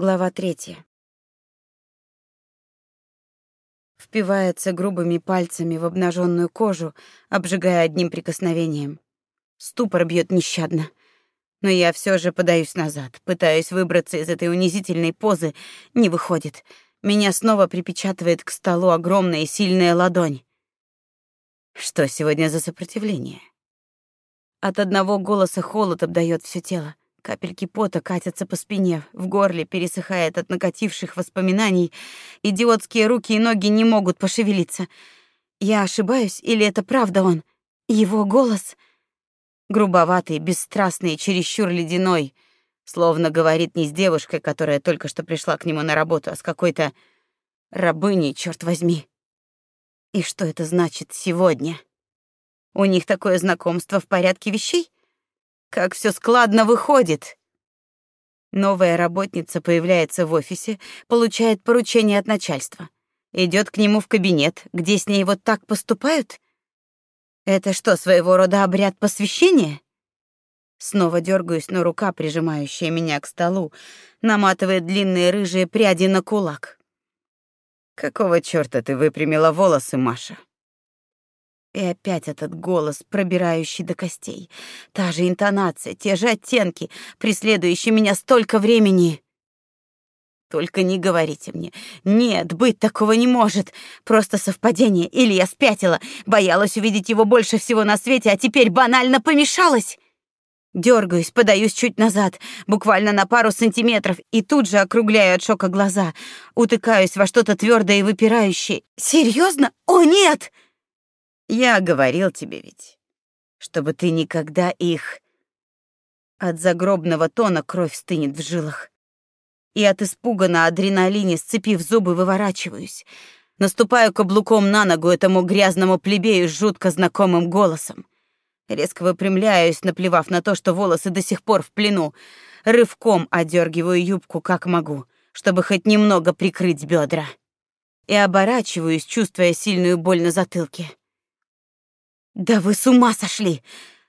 Глава третья. Впивается грубыми пальцами в обнаженную кожу, обжигая одним прикосновением. Ступор бьет нещадно. Но я все же подаюсь назад, пытаюсь выбраться из этой унизительной позы, не выходит. Меня снова припечатывает к столу огромная и сильная ладонь. Что сегодня за сопротивление? От одного голоса холод обдает все тело. Капельки пота катятся по спине, в горле пересыхает от накативших воспоминаний. Идиотские руки и ноги не могут пошевелиться. Я ошибаюсь или это правда он? Его голос грубоватый, бесстрастный, чересчур ледяной, словно говорит не с девушкой, которая только что пришла к нему на работу, а с какой-то рабыней, черт возьми. И что это значит сегодня? У них такое знакомство в порядке вещей? Как все складно выходит. Новая работница появляется в офисе, получает поручение от начальства. идет к нему в кабинет, где с ней вот так поступают? Это что, своего рода обряд посвящения? Снова дергаюсь, но рука, прижимающая меня к столу, наматывает длинные рыжие пряди на кулак. Какого чёрта ты выпрямила волосы, Маша? И опять этот голос, пробирающий до костей. Та же интонация, те же оттенки, преследующие меня столько времени. Только не говорите мне. Нет, быть такого не может. Просто совпадение. Или я спятила, боялась увидеть его больше всего на свете, а теперь банально помешалась. Дергаюсь, подаюсь чуть назад, буквально на пару сантиметров, и тут же округляю от шока глаза. Утыкаюсь во что-то твердое и выпирающее. Серьезно? О, нет! Я говорил тебе ведь, чтобы ты никогда их... От загробного тона кровь стынет в жилах. И от испуга на адреналине, сцепив зубы, выворачиваюсь. Наступаю каблуком на ногу этому грязному плебею с жутко знакомым голосом. Резко выпрямляюсь, наплевав на то, что волосы до сих пор в плену. Рывком одергиваю юбку как могу, чтобы хоть немного прикрыть бедра. И оборачиваюсь, чувствуя сильную боль на затылке. «Да вы с ума сошли!»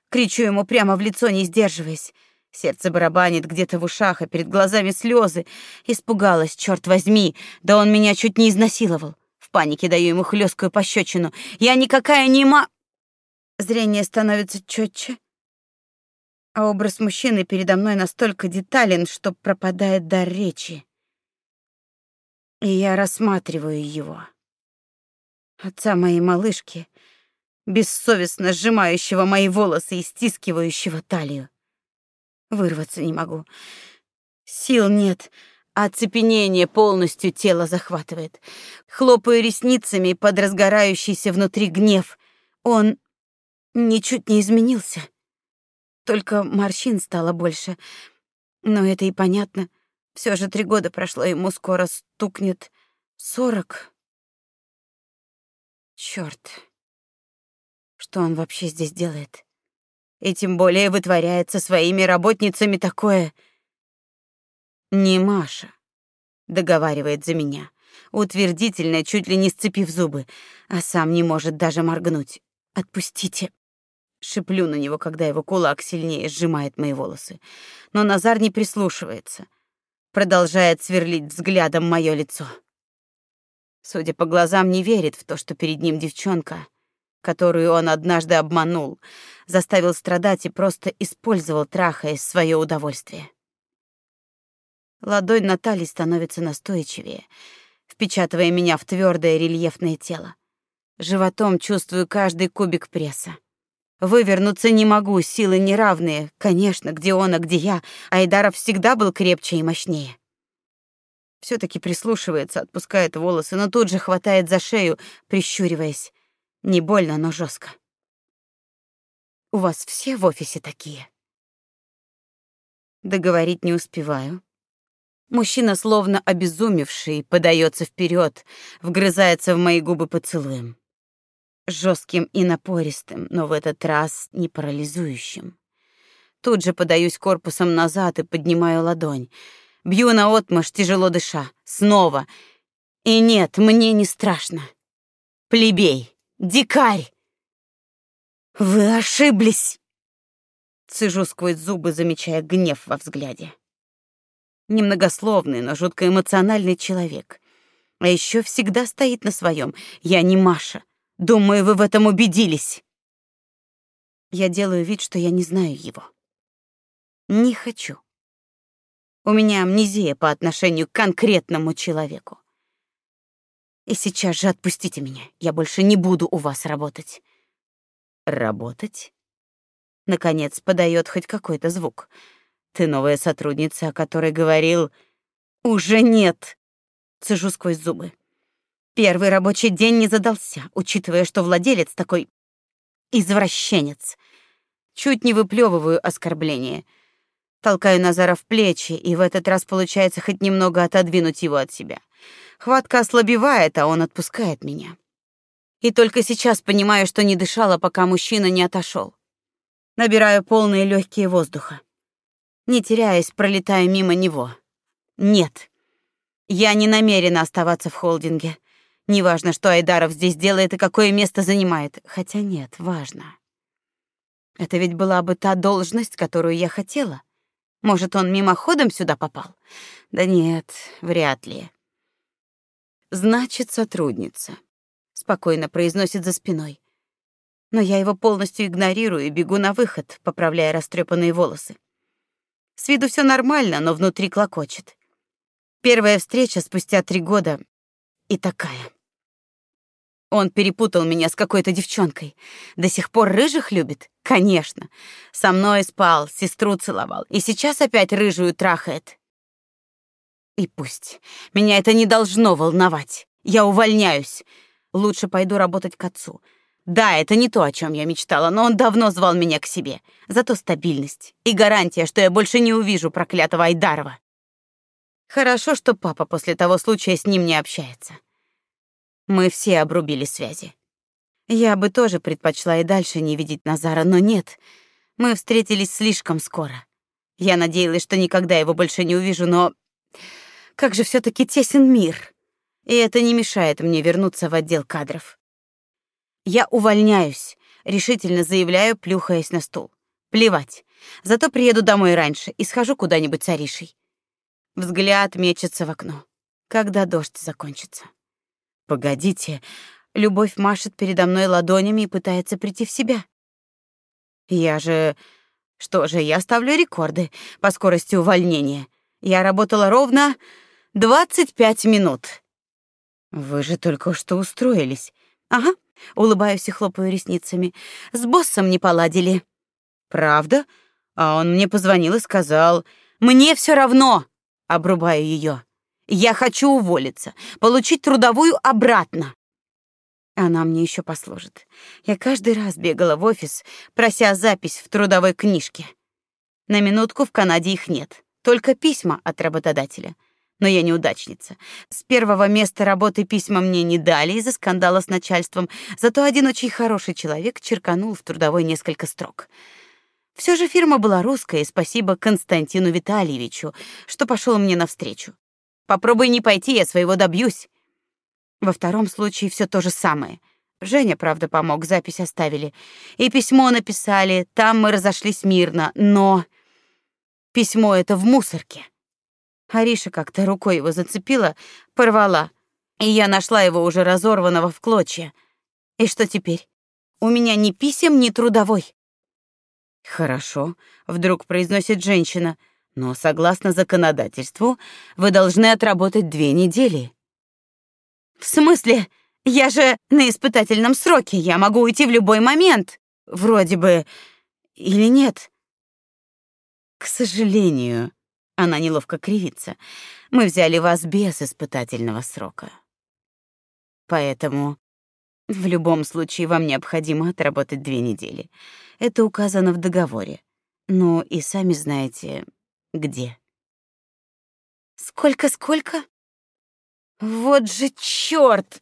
Кричу ему прямо в лицо, не сдерживаясь. Сердце барабанит где-то в ушах, а перед глазами слезы. Испугалась, черт возьми, да он меня чуть не изнасиловал. В панике даю ему хлесткую пощечину. Я никакая не ма... Зрение становится четче, а образ мужчины передо мной настолько детален, что пропадает дар речи. И я рассматриваю его. Отца моей малышки — бессовестно сжимающего мои волосы и стискивающего талию. Вырваться не могу. Сил нет, а оцепенение полностью тело захватывает. Хлопаю ресницами под разгорающийся внутри гнев. Он ничуть не изменился. Только морщин стало больше. Но это и понятно. Все же три года прошло, ему скоро стукнет сорок. Черт. Что он вообще здесь делает? И тем более вытворяет со своими работницами такое. Не Маша, договаривает за меня, утвердительно, чуть ли не сцепив зубы, а сам не может даже моргнуть. Отпустите. Шиплю на него, когда его кулак сильнее сжимает мои волосы. Но Назар не прислушивается. Продолжает сверлить взглядом мое лицо. Судя по глазам, не верит в то, что перед ним девчонка — которую он однажды обманул, заставил страдать и просто использовал, трахаясь свое удовольствие. Ладонь Натальи становится настойчивее, впечатывая меня в твердое рельефное тело. Животом чувствую каждый кубик пресса. Вывернуться не могу, силы неравные. Конечно, где он, а где я. Айдаров всегда был крепче и мощнее. все таки прислушивается, отпускает волосы, но тут же хватает за шею, прищуриваясь. Не больно, но жестко. У вас все в офисе такие? Договорить не успеваю. Мужчина, словно обезумевший, подается вперед, вгрызается в мои губы поцелуем. жестким и напористым, но в этот раз не парализующим. Тут же подаюсь корпусом назад и поднимаю ладонь. Бью на отмашь, тяжело дыша. Снова. И нет, мне не страшно. Плебей. Дикарь! Вы ошиблись! Цежу сквозь зубы, замечая гнев во взгляде. Немногословный, но жутко эмоциональный человек. А еще всегда стоит на своем. Я не Маша. Думаю, вы в этом убедились. Я делаю вид, что я не знаю его. Не хочу. У меня амнезия по отношению к конкретному человеку. И сейчас же отпустите меня. Я больше не буду у вас работать. Работать? Наконец подает хоть какой-то звук. Ты новая сотрудница, о которой говорил... Уже нет. Цежу сквозь зубы. Первый рабочий день не задался, учитывая, что владелец такой извращенец. Чуть не выплевываю оскорбление. Толкаю Назара в плечи, и в этот раз получается хоть немного отодвинуть его от себя. Хватка ослабевает, а он отпускает меня. И только сейчас понимаю, что не дышала, пока мужчина не отошел. Набираю полные легкие воздуха. Не теряясь, пролетаю мимо него. Нет. Я не намерена оставаться в холдинге. Неважно, что Айдаров здесь делает и какое место занимает. Хотя нет, важно. Это ведь была бы та должность, которую я хотела. Может, он мимоходом сюда попал? Да нет, вряд ли. Значит, сотрудница. Спокойно произносит за спиной. Но я его полностью игнорирую и бегу на выход, поправляя растрепанные волосы. С виду все нормально, но внутри клокочет. Первая встреча спустя три года и такая. Он перепутал меня с какой-то девчонкой. До сих пор рыжих любит? Конечно. Со мной спал, сестру целовал. И сейчас опять рыжую трахает. И пусть. Меня это не должно волновать. Я увольняюсь. Лучше пойду работать к отцу. Да, это не то, о чем я мечтала, но он давно звал меня к себе. Зато стабильность и гарантия, что я больше не увижу проклятого Айдарова. Хорошо, что папа после того случая с ним не общается. Мы все обрубили связи. Я бы тоже предпочла и дальше не видеть Назара, но нет. Мы встретились слишком скоро. Я надеялась, что никогда его больше не увижу, но как же все таки тесен мир. И это не мешает мне вернуться в отдел кадров. Я увольняюсь, решительно заявляю, плюхаясь на стул. Плевать. Зато приеду домой раньше и схожу куда-нибудь с Аришей. Взгляд мечется в окно. Когда дождь закончится? Погодите. Любовь машет передо мной ладонями и пытается прийти в себя. Я же... Что же, я ставлю рекорды по скорости увольнения. Я работала ровно 25 минут. Вы же только что устроились. Ага, улыбаюсь и хлопаю ресницами. С боссом не поладили. Правда? А он мне позвонил и сказал: "Мне все равно", обрубаю ее. "Я хочу уволиться, получить трудовую обратно". Она мне еще послужит. Я каждый раз бегала в офис, прося запись в трудовой книжке. На минутку в Канаде их нет, только письма от работодателя но я неудачница. С первого места работы письма мне не дали из-за скандала с начальством, зато один очень хороший человек черканул в трудовой несколько строк. Все же фирма была русская, и спасибо Константину Витальевичу, что пошел мне навстречу. Попробуй не пойти, я своего добьюсь. Во втором случае все то же самое. Женя, правда, помог, запись оставили. И письмо написали, там мы разошлись мирно, но письмо это в мусорке. Ариша как-то рукой его зацепила, порвала, и я нашла его уже разорванного в клочья. И что теперь? У меня ни писем, ни трудовой. Хорошо, вдруг произносит женщина. Но согласно законодательству, вы должны отработать две недели. В смысле? Я же на испытательном сроке, я могу уйти в любой момент. Вроде бы или нет? К сожалению, она неловко кривится. Мы взяли вас без испытательного срока. Поэтому в любом случае вам необходимо отработать две недели. Это указано в договоре. Ну и сами знаете, где. Сколько, сколько? Вот же чёрт!